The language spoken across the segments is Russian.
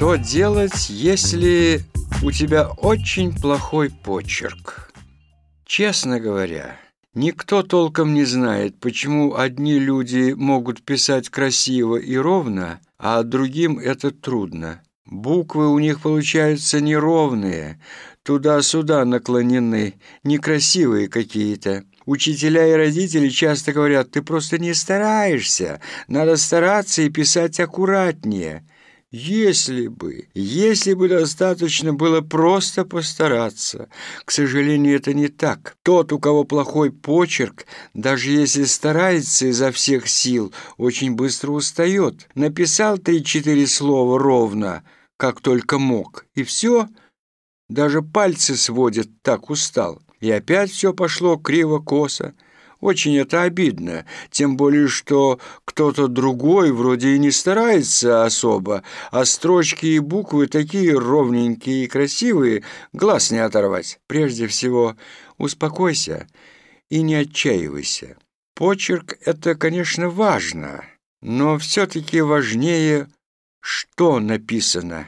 Что делать, если у тебя очень плохой почерк? Честно говоря, никто толком не знает, почему одни люди могут писать красиво и ровно, а другим это трудно. Буквы у них получаются неровные, туда-сюда наклонены, некрасивые какие-то. Учителя и родители часто говорят, ты просто не стараешься, надо стараться и писать аккуратнее. Если бы, если бы достаточно было просто постараться. К сожалению, это не так. Тот, у кого плохой почерк, даже если старается изо всех сил, очень быстро устает. Написал три-четыре слова ровно, как только мог, и все. Даже пальцы сводят, так устал. И опять все пошло криво-косо. Очень это обидно, тем более, что кто-то другой вроде и не старается особо, а строчки и буквы такие ровненькие и красивые, глаз не оторвать. Прежде всего, успокойся и не отчаивайся. Почерк — это, конечно, важно, но все-таки важнее, что написано,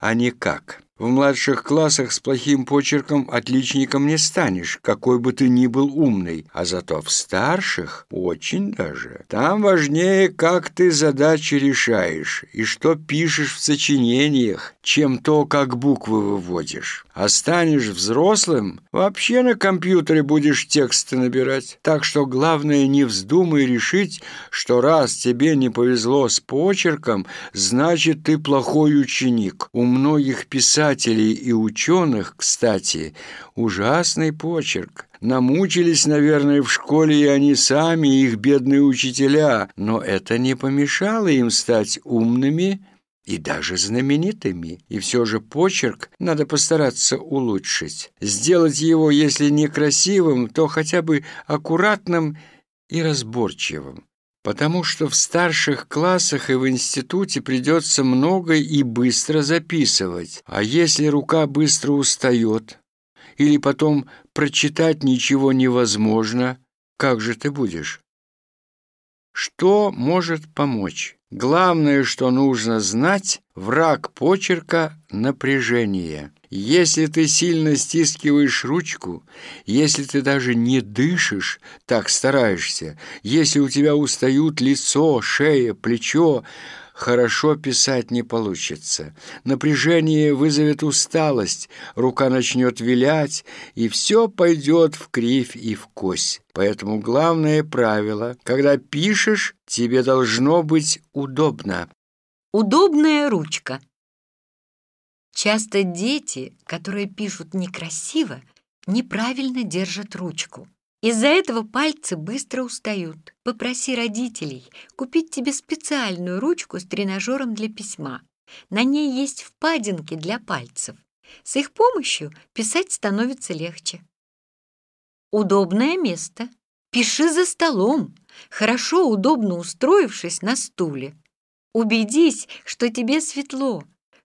а не как. В младших классах с плохим почерком отличником не станешь, какой бы ты ни был умный, а зато в старших очень даже. Там важнее, как ты задачи решаешь и что пишешь в сочинениях, чем то, как буквы выводишь. А станешь взрослым, вообще на компьютере будешь тексты набирать. Так что главное не вздумай решить, что раз тебе не повезло с почерком, значит ты плохой ученик. У многих писателей и ученых, кстати, ужасный почерк. Намучились, наверное, в школе и они сами, и их бедные учителя, но это не помешало им стать умными и даже знаменитыми. И все же почерк надо постараться улучшить. Сделать его, если не красивым, то хотя бы аккуратным и разборчивым. Потому что в старших классах и в институте придется много и быстро записывать. А если рука быстро устает, или потом прочитать ничего невозможно, как же ты будешь? Что может помочь? Главное, что нужно знать, враг почерка — напряжение. Если ты сильно стискиваешь ручку, если ты даже не дышишь, так стараешься, если у тебя устают лицо, шея, плечо, хорошо писать не получится. Напряжение вызовет усталость, рука начнет вилять, и все пойдет в кривь и в кось. Поэтому главное правило, когда пишешь, тебе должно быть удобно. Удобная ручка. Часто дети, которые пишут некрасиво, неправильно держат ручку. Из-за этого пальцы быстро устают. Попроси родителей купить тебе специальную ручку с тренажером для письма. На ней есть впадинки для пальцев. С их помощью писать становится легче. Удобное место. Пиши за столом, хорошо, удобно устроившись на стуле. Убедись, что тебе светло,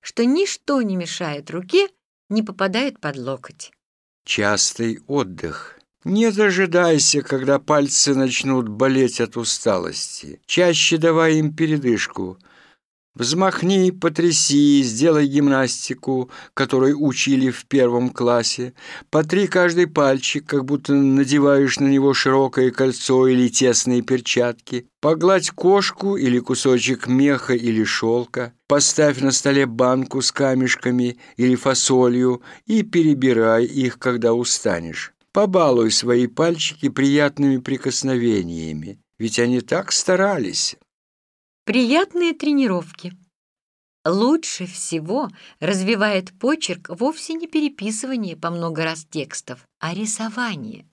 что ничто не мешает руке, не попадает под локоть. Частый отдых. Не дожидайся, когда пальцы начнут болеть от усталости. Чаще давай им передышку. Взмахни, потряси, сделай гимнастику, которой учили в первом классе. Потри каждый пальчик, как будто надеваешь на него широкое кольцо или тесные перчатки. Погладь кошку или кусочек меха или шелка. Поставь на столе банку с камешками или фасолью и перебирай их, когда устанешь. Побалуй свои пальчики приятными прикосновениями, ведь они так старались. Приятные тренировки. Лучше всего развивает почерк вовсе не переписывание по много раз текстов, а рисование.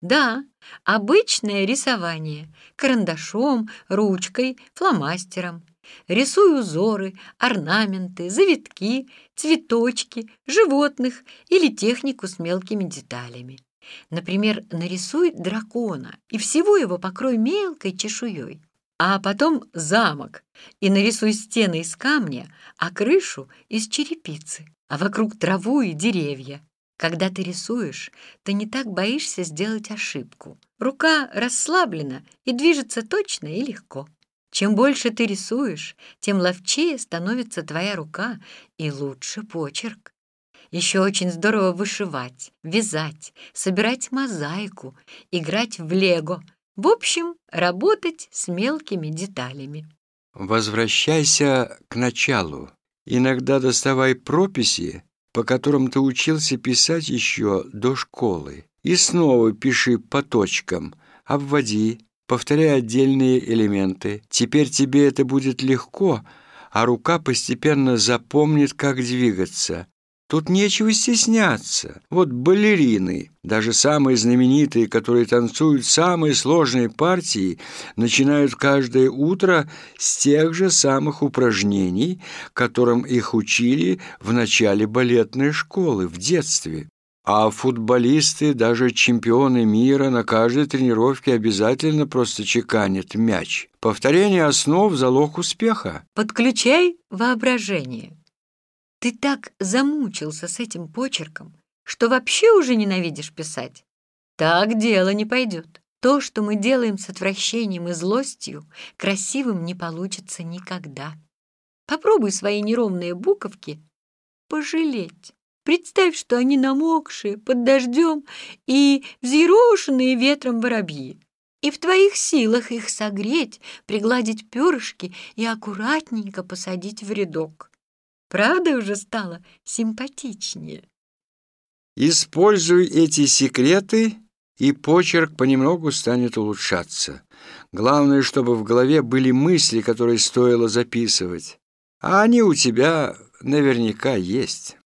Да, обычное рисование карандашом, ручкой, фломастером. Рисуй узоры, орнаменты, завитки, цветочки, животных или технику с мелкими деталями. Например, нарисуй дракона и всего его покрой мелкой чешуей. А потом замок и нарисуй стены из камня, а крышу из черепицы, а вокруг траву и деревья. Когда ты рисуешь, ты не так боишься сделать ошибку. Рука расслаблена и движется точно и легко. Чем больше ты рисуешь, тем ловчее становится твоя рука и лучше почерк. Еще очень здорово вышивать, вязать, собирать мозаику, играть в лего. В общем, работать с мелкими деталями. Возвращайся к началу. Иногда доставай прописи, по которым ты учился писать еще до школы. И снова пиши по точкам, обводи, повторяй отдельные элементы. Теперь тебе это будет легко, а рука постепенно запомнит, как двигаться. Тут нечего стесняться. Вот балерины, даже самые знаменитые, которые танцуют самые сложные партии, начинают каждое утро с тех же самых упражнений, которым их учили в начале балетной школы, в детстве. А футболисты, даже чемпионы мира, на каждой тренировке обязательно просто чеканят мяч. Повторение основ – залог успеха. Подключай воображение. Ты так замучился с этим почерком, что вообще уже ненавидишь писать. Так дело не пойдет. То, что мы делаем с отвращением и злостью, красивым не получится никогда. Попробуй свои неровные буковки пожалеть. Представь, что они намокшие, под дождем и взъерошенные ветром воробьи. И в твоих силах их согреть, пригладить перышки и аккуратненько посадить в рядок. Правда уже стало симпатичнее? Используй эти секреты, и почерк понемногу станет улучшаться. Главное, чтобы в голове были мысли, которые стоило записывать. А они у тебя наверняка есть.